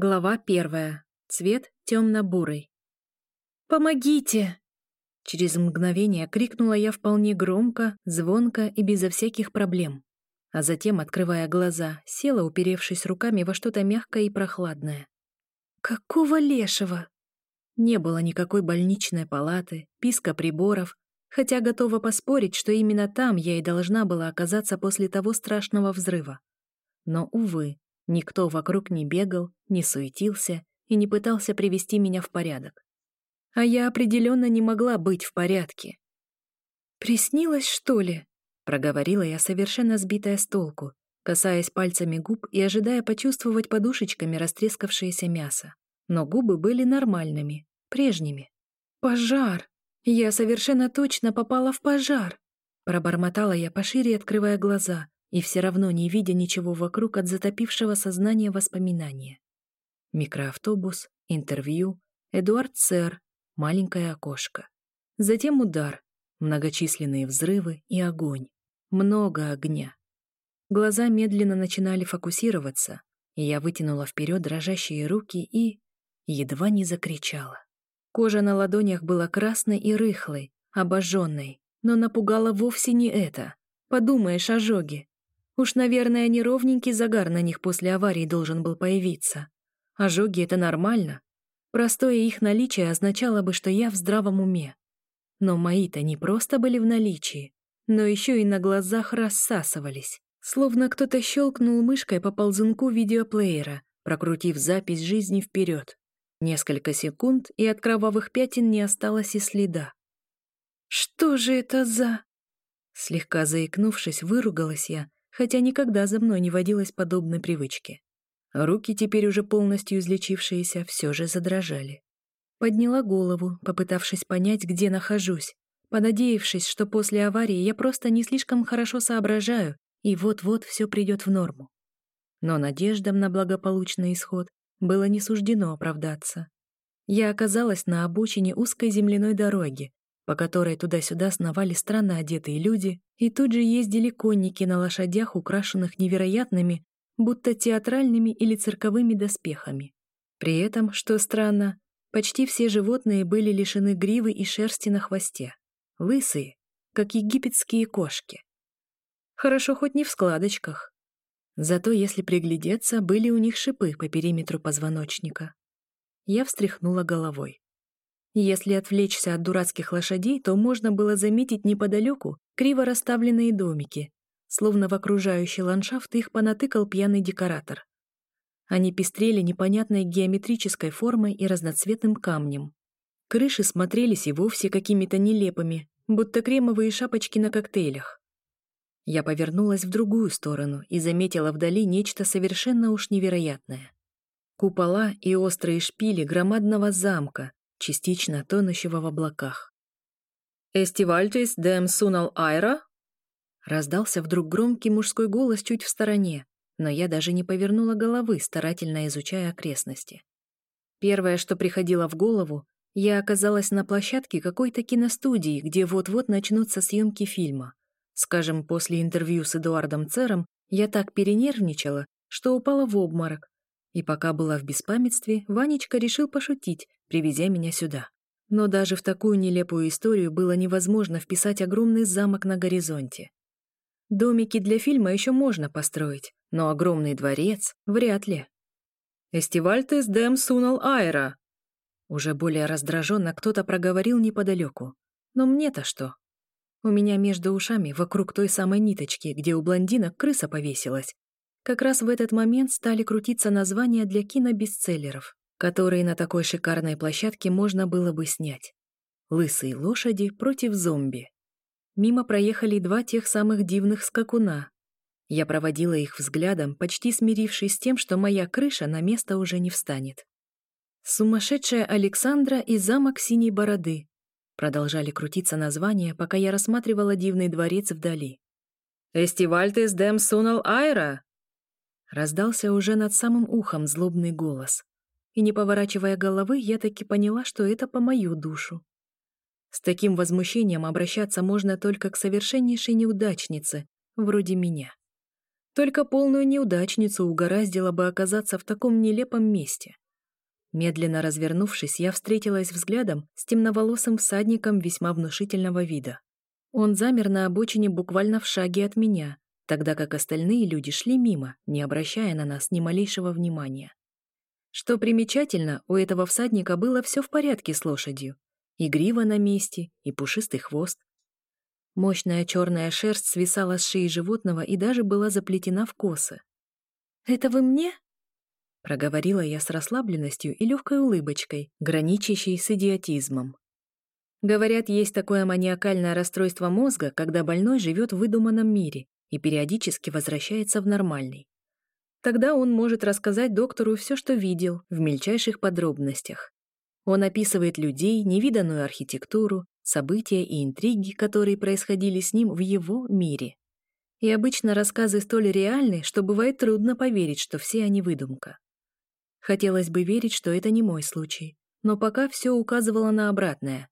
Глава первая. Цвет темно-бурый. «Помогите!» Через мгновение крикнула я вполне громко, звонко и безо всяких проблем. А затем, открывая глаза, села, уперевшись руками во что-то мягкое и прохладное. «Какого лешего?» Не было никакой больничной палаты, писка приборов, хотя готова поспорить, что именно там я и должна была оказаться после того страшного взрыва. Но, увы, Никто вокруг не бегал, не суетился и не пытался привести меня в порядок. А я определенно не могла быть в порядке. «Приснилось, что ли?» — проговорила я, совершенно сбитая с толку, касаясь пальцами губ и ожидая почувствовать подушечками растрескавшееся мясо. Но губы были нормальными, прежними. «Пожар! Я совершенно точно попала в пожар!» Пробормотала я пошире, открывая глаза, и все равно не видя ничего вокруг от затопившего сознания воспоминания. Микроавтобус, интервью, Эдуард Сэр, маленькое окошко. Затем удар, многочисленные взрывы и огонь. Много огня. Глаза медленно начинали фокусироваться, и я вытянула вперед дрожащие руки и... едва не закричала. Кожа на ладонях была красной и рыхлой, обожженной, но напугала вовсе не это. Подумаешь, ожоги. Уж, наверное, неровненький загар на них после аварии должен был появиться. Ожоги — это нормально. Простое их наличие означало бы, что я в здравом уме. Но мои-то не просто были в наличии, но еще и на глазах рассасывались. Словно кто-то щелкнул мышкой по ползунку видеоплеера, прокрутив запись жизни вперед. Несколько секунд, и от кровавых пятен не осталось и следа. «Что же это за...» Слегка заикнувшись, выругалась я, хотя никогда за мной не водилось подобной привычки. Руки, теперь уже полностью излечившиеся, все же задрожали. Подняла голову, попытавшись понять, где нахожусь, понадеявшись, что после аварии я просто не слишком хорошо соображаю, и вот-вот все придет в норму. Но надеждам на благополучный исход было не суждено оправдаться. Я оказалась на обочине узкой земляной дороги, по которой туда-сюда сновали странно одетые люди, и тут же ездили конники на лошадях, украшенных невероятными, будто театральными или цирковыми доспехами. При этом, что странно, почти все животные были лишены гривы и шерсти на хвосте. Лысые, как египетские кошки. Хорошо хоть не в складочках. Зато, если приглядеться, были у них шипы по периметру позвоночника. Я встряхнула головой. Если отвлечься от дурацких лошадей, то можно было заметить неподалеку криво расставленные домики, словно в окружающий ландшафт их понатыкал пьяный декоратор. Они пестрели непонятной геометрической формой и разноцветным камнем. Крыши смотрелись и вовсе какими-то нелепыми, будто кремовые шапочки на коктейлях. Я повернулась в другую сторону и заметила вдали нечто совершенно уж невероятное. Купола и острые шпили громадного замка, частично тонущего в облаках. «Эстивальтис дем сунал айра?» Раздался вдруг громкий мужской голос чуть в стороне, но я даже не повернула головы, старательно изучая окрестности. Первое, что приходило в голову, я оказалась на площадке какой-то киностудии, где вот-вот начнутся съемки фильма. Скажем, после интервью с Эдуардом Цером я так перенервничала, что упала в обморок. И пока была в беспамятстве, Ванечка решил пошутить, привезя меня сюда. Но даже в такую нелепую историю было невозможно вписать огромный замок на горизонте. Домики для фильма еще можно построить, но огромный дворец — вряд ли. «Эстивальтес дем сунал айра!» Уже более раздраженно кто-то проговорил неподалеку. Но мне-то что? У меня между ушами, вокруг той самой ниточки, где у блондинок крыса повесилась, как раз в этот момент стали крутиться названия для кинобестселлеров которые на такой шикарной площадке можно было бы снять. «Лысые лошади против зомби». Мимо проехали два тех самых дивных скакуна. Я проводила их взглядом, почти смирившись с тем, что моя крыша на место уже не встанет. «Сумасшедшая Александра и замок Синей Бороды», продолжали крутиться названия, пока я рассматривала дивный дворец вдали. «Эстивальтес дем сунал айра!» Раздался уже над самым ухом злобный голос и, не поворачивая головы, я таки поняла, что это по мою душу. С таким возмущением обращаться можно только к совершеннейшей неудачнице, вроде меня. Только полную неудачницу угораздило бы оказаться в таком нелепом месте. Медленно развернувшись, я встретилась взглядом с темноволосым всадником весьма внушительного вида. Он замер на обочине буквально в шаге от меня, тогда как остальные люди шли мимо, не обращая на нас ни малейшего внимания. Что примечательно, у этого всадника было все в порядке с лошадью. И грива на месте, и пушистый хвост. Мощная черная шерсть свисала с шеи животного и даже была заплетена в косы. «Это вы мне?» Проговорила я с расслабленностью и легкой улыбочкой, граничащей с идиотизмом. Говорят, есть такое маниакальное расстройство мозга, когда больной живет в выдуманном мире и периодически возвращается в нормальный. Тогда он может рассказать доктору все, что видел, в мельчайших подробностях. Он описывает людей, невиданную архитектуру, события и интриги, которые происходили с ним в его мире. И обычно рассказы столь реальны, что бывает трудно поверить, что все они выдумка. Хотелось бы верить, что это не мой случай, но пока все указывало на обратное.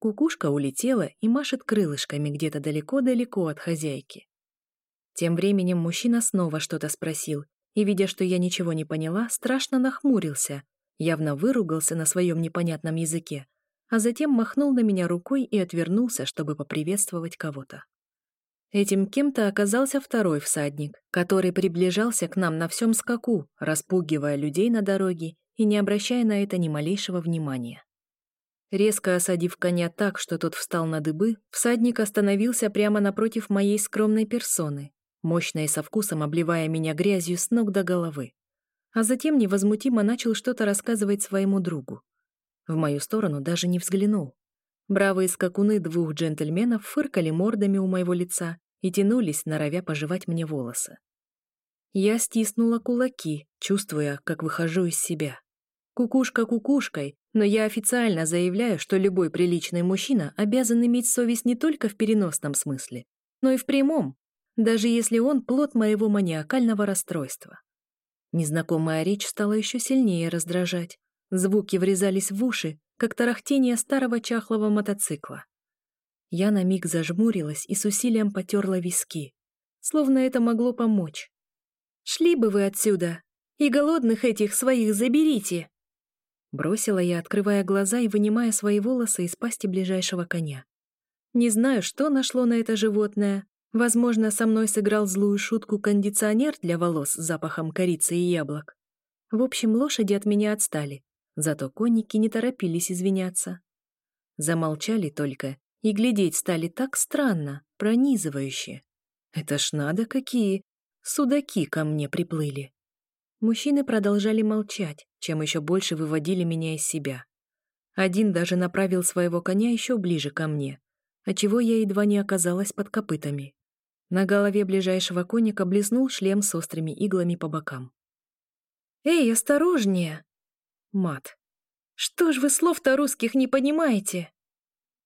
Кукушка улетела и машет крылышками где-то далеко-далеко от хозяйки. Тем временем мужчина снова что-то спросил, и, видя, что я ничего не поняла, страшно нахмурился, явно выругался на своем непонятном языке, а затем махнул на меня рукой и отвернулся, чтобы поприветствовать кого-то. Этим кем-то оказался второй всадник, который приближался к нам на всем скаку, распугивая людей на дороге и не обращая на это ни малейшего внимания. Резко осадив коня так, что тот встал на дыбы, всадник остановился прямо напротив моей скромной персоны, мощно и со вкусом обливая меня грязью с ног до головы. А затем невозмутимо начал что-то рассказывать своему другу. В мою сторону даже не взглянул. Бравые скакуны двух джентльменов фыркали мордами у моего лица и тянулись, норовя пожевать мне волосы. Я стиснула кулаки, чувствуя, как выхожу из себя. Кукушка кукушкой, но я официально заявляю, что любой приличный мужчина обязан иметь совесть не только в переносном смысле, но и в прямом, даже если он плод моего маниакального расстройства. Незнакомая речь стала еще сильнее раздражать. Звуки врезались в уши, как тарахтение старого чахлого мотоцикла. Я на миг зажмурилась и с усилием потерла виски, словно это могло помочь. «Шли бы вы отсюда! И голодных этих своих заберите!» Бросила я, открывая глаза и вынимая свои волосы из пасти ближайшего коня. Не знаю, что нашло на это животное. Возможно, со мной сыграл злую шутку кондиционер для волос с запахом корицы и яблок. В общем, лошади от меня отстали, Зато конники не торопились извиняться. Замолчали только и глядеть стали так странно, пронизывающе. Это ж надо какие! Судаки ко мне приплыли. Мужчины продолжали молчать, чем еще больше выводили меня из себя. Один даже направил своего коня еще ближе ко мне, отчего я едва не оказалась под копытами. На голове ближайшего конника блеснул шлем с острыми иглами по бокам. «Эй, осторожнее!» Мат. «Что ж вы слов-то русских не понимаете?»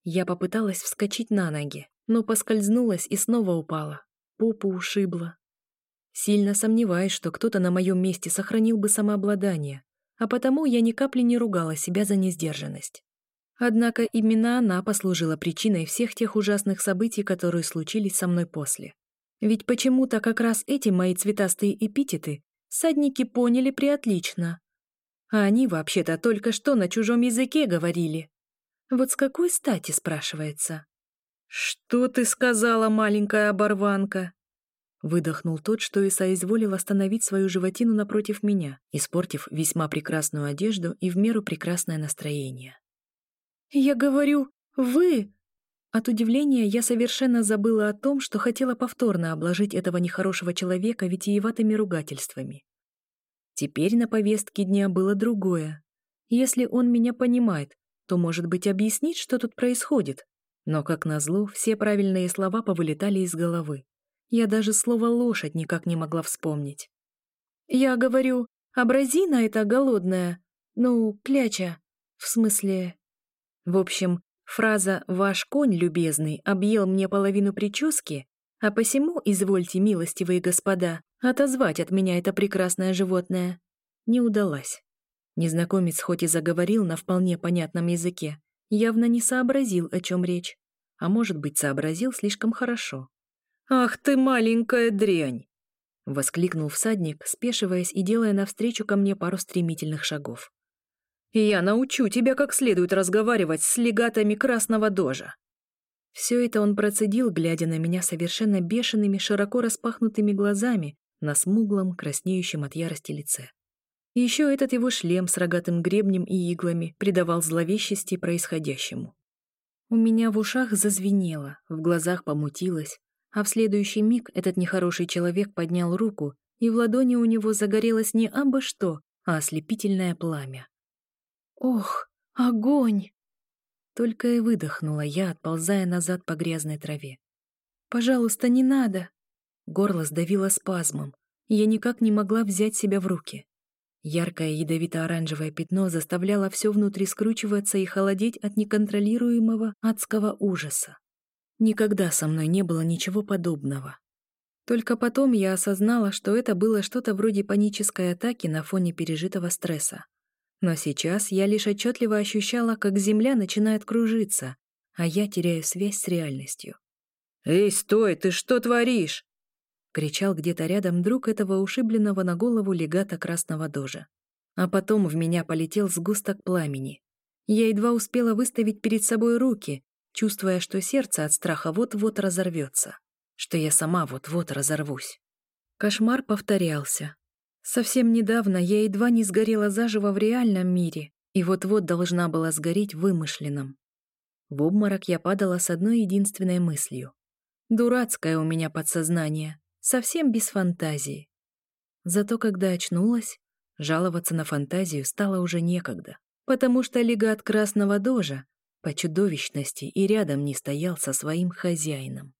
Я попыталась вскочить на ноги, но поскользнулась и снова упала. Попу ушибла. Сильно сомневаюсь, что кто-то на моем месте сохранил бы самообладание, а потому я ни капли не ругала себя за несдержанность. Однако именно она послужила причиной всех тех ужасных событий, которые случились со мной после. Ведь почему-то как раз эти мои цветастые эпитеты садники поняли приотлично, а они вообще-то только что на чужом языке говорили. Вот с какой стати, спрашивается? «Что ты сказала, маленькая оборванка?» Выдохнул тот, что и соизволил остановить свою животину напротив меня, испортив весьма прекрасную одежду и в меру прекрасное настроение. «Я говорю, вы...» От удивления я совершенно забыла о том, что хотела повторно обложить этого нехорошего человека витиеватыми ругательствами. Теперь на повестке дня было другое. Если он меня понимает, то, может быть, объяснить, что тут происходит. Но, как назло, все правильные слова повылетали из головы. Я даже слово «лошадь» никак не могла вспомнить. «Я говорю, абразина эта голодная, ну, кляча, в смысле...» В общем, фраза «Ваш конь, любезный, объел мне половину прически», а посему, извольте, милостивые господа, Отозвать от меня это прекрасное животное не удалось. Незнакомец хоть и заговорил на вполне понятном языке, явно не сообразил, о чем речь. А может быть, сообразил слишком хорошо. «Ах ты, маленькая дрянь!» — воскликнул всадник, спешиваясь и делая навстречу ко мне пару стремительных шагов. «Я научу тебя как следует разговаривать с легатами Красного Дожа!» Все это он процедил, глядя на меня совершенно бешеными, широко распахнутыми глазами на смуглом, краснеющем от ярости лице. Еще этот его шлем с рогатым гребнем и иглами придавал зловещести происходящему. У меня в ушах зазвенело, в глазах помутилось, а в следующий миг этот нехороший человек поднял руку, и в ладони у него загорелось не абы что, а ослепительное пламя. «Ох, огонь!» Только и выдохнула я, отползая назад по грязной траве. «Пожалуйста, не надо!» Горло сдавило спазмом, я никак не могла взять себя в руки. Яркое ядовито-оранжевое пятно заставляло все внутри скручиваться и холодеть от неконтролируемого адского ужаса. Никогда со мной не было ничего подобного. Только потом я осознала, что это было что-то вроде панической атаки на фоне пережитого стресса. Но сейчас я лишь отчетливо ощущала, как земля начинает кружиться, а я теряю связь с реальностью. «Эй, стой, ты что творишь?» — кричал где-то рядом друг этого ушибленного на голову легата красного дожа. А потом в меня полетел сгусток пламени. Я едва успела выставить перед собой руки, чувствуя, что сердце от страха вот-вот разорвется, что я сама вот-вот разорвусь. Кошмар повторялся. Совсем недавно я едва не сгорела заживо в реальном мире и вот-вот должна была сгореть в вымышленном. В обморок я падала с одной единственной мыслью. Дурацкое у меня подсознание, совсем без фантазии. Зато когда очнулась, жаловаться на фантазию стало уже некогда, потому что легат Красного Дожа по чудовищности и рядом не стоял со своим хозяином.